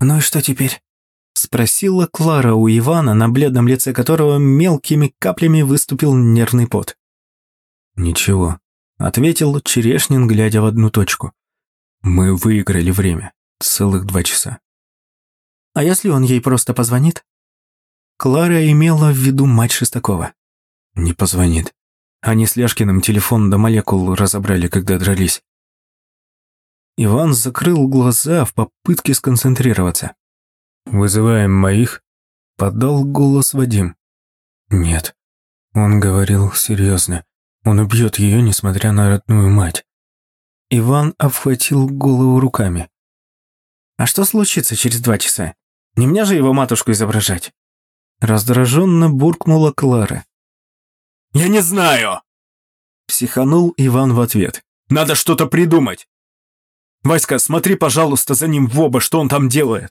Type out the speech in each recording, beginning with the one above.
«Ну и что теперь?» Спросила Клара у Ивана, на бледном лице которого мелкими каплями выступил нервный пот. «Ничего», — ответил Черешнин, глядя в одну точку. «Мы выиграли время. Целых два часа». «А если он ей просто позвонит?» Клара имела в виду мать Шестакова. «Не позвонит. Они с Ляшкиным телефон до молекул разобрали, когда дрались». Иван закрыл глаза в попытке сконцентрироваться. «Вызываем моих?» – подал голос Вадим. «Нет». Он говорил серьезно. Он убьет ее, несмотря на родную мать. Иван обхватил голову руками. «А что случится через два часа? Не мне же его матушку изображать?» Раздраженно буркнула Клара. «Я не знаю!» Психанул Иван в ответ. «Надо что-то придумать! Васька, смотри, пожалуйста, за ним в оба, что он там делает!»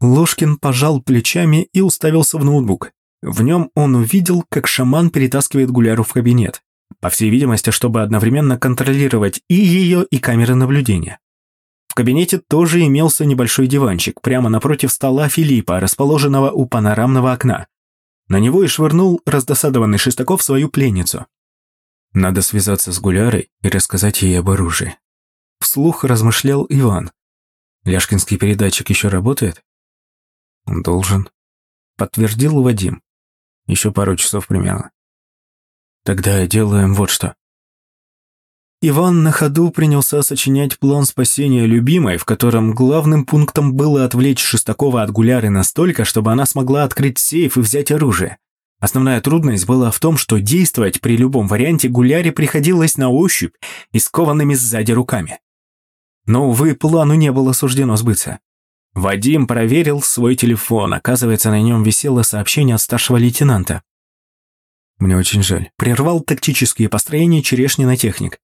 Ложкин пожал плечами и уставился в ноутбук. В нем он увидел, как шаман перетаскивает Гуляру в кабинет. По всей видимости, чтобы одновременно контролировать и ее, и камеры наблюдения. В кабинете тоже имелся небольшой диванчик, прямо напротив стола Филиппа, расположенного у панорамного окна. На него и швырнул раздосадованный Шестаков свою пленницу. «Надо связаться с Гулярой и рассказать ей об оружии». Вслух размышлял Иван. «Ляшкинский передатчик еще работает?» «Должен», — подтвердил Вадим. «Еще пару часов примерно». «Тогда делаем вот что». Иван на ходу принялся сочинять план спасения любимой, в котором главным пунктом было отвлечь Шестакова от Гуляры настолько, чтобы она смогла открыть сейф и взять оружие. Основная трудность была в том, что действовать при любом варианте Гуляре приходилось на ощупь и скованными сзади руками. Но, увы, плану не было суждено сбыться. Вадим проверил свой телефон. Оказывается, на нем висело сообщение от старшего лейтенанта. «Мне очень жаль». Прервал тактические построения черешнина техник.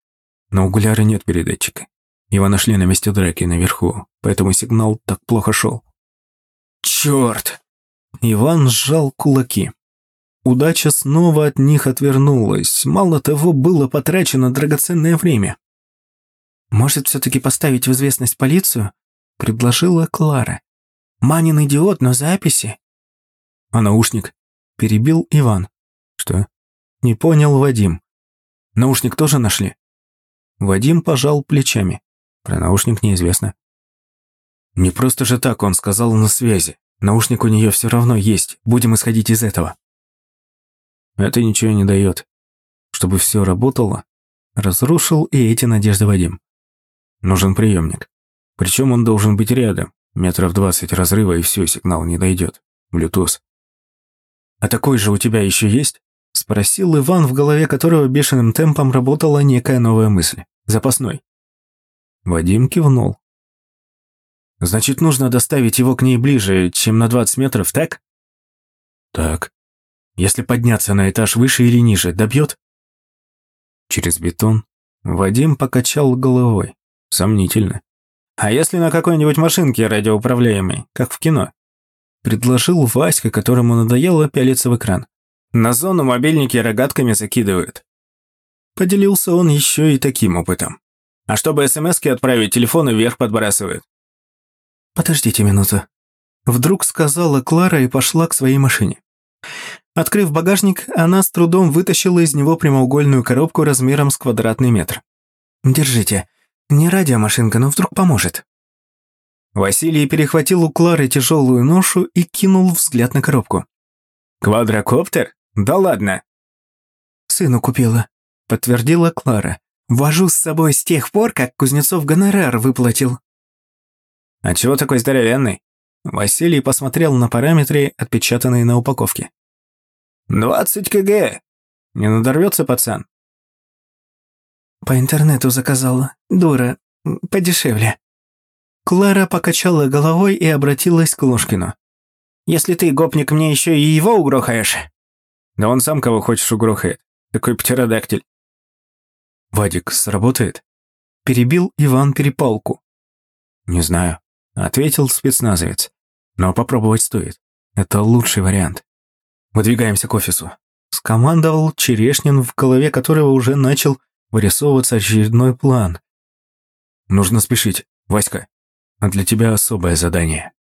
Но у Гуляры нет передатчика. Его нашли на месте драки наверху, поэтому сигнал так плохо шел. «Черт!» Иван сжал кулаки. Удача снова от них отвернулась. Мало того, было потрачено драгоценное время. «Может, все-таки поставить в известность полицию?» – предложила Клара. «Манин идиот, но записи». «А наушник?» – перебил Иван. «Что?» – не понял Вадим. «Наушник тоже нашли?» Вадим пожал плечами. Про наушник неизвестно. Не просто же так он сказал на связи. Наушник у нее все равно есть. Будем исходить из этого. Это ничего не дает. Чтобы все работало, разрушил и эти надежды Вадим. Нужен приемник. Причем он должен быть рядом. Метров двадцать разрыва и все, сигнал не дойдет. Bluetooth. А такой же у тебя еще есть? Спросил Иван, в голове которого бешеным темпом работала некая новая мысль. Запасной. Вадим кивнул. Значит, нужно доставить его к ней ближе, чем на 20 метров, так? Так. Если подняться на этаж выше или ниже, добьет? Через бетон. Вадим покачал головой. Сомнительно. А если на какой-нибудь машинке радиоуправляемой, как в кино? Предложил Васька, которому надоело пялиться в экран. На зону мобильники рогатками закидывают. Поделился он еще и таким опытом. А чтобы СМСки отправить, телефоны вверх подбрасывают. «Подождите минуту», – вдруг сказала Клара и пошла к своей машине. Открыв багажник, она с трудом вытащила из него прямоугольную коробку размером с квадратный метр. «Держите. Не радиомашинка, но вдруг поможет». Василий перехватил у Клары тяжелую ношу и кинул взгляд на коробку. «Квадрокоптер? Да ладно!» «Сыну купила», — подтвердила Клара. «Вожу с собой с тех пор, как Кузнецов гонорар выплатил». «А чего такой здоровенный?» Василий посмотрел на параметры, отпечатанные на упаковке. «Двадцать кг! Не надорвется пацан?» «По интернету заказала. Дура. Подешевле». Клара покачала головой и обратилась к Ложкину. Если ты, гопник, мне еще и его угрохаешь...» «Да он сам кого хочешь угрохает. Такой птеродактиль». «Вадик, сработает?» Перебил Иван перепалку. «Не знаю», — ответил спецназовец. «Но попробовать стоит. Это лучший вариант. Выдвигаемся к офису», — скомандовал Черешнин, в голове которого уже начал вырисовываться очередной план. «Нужно спешить. Васька, А для тебя особое задание.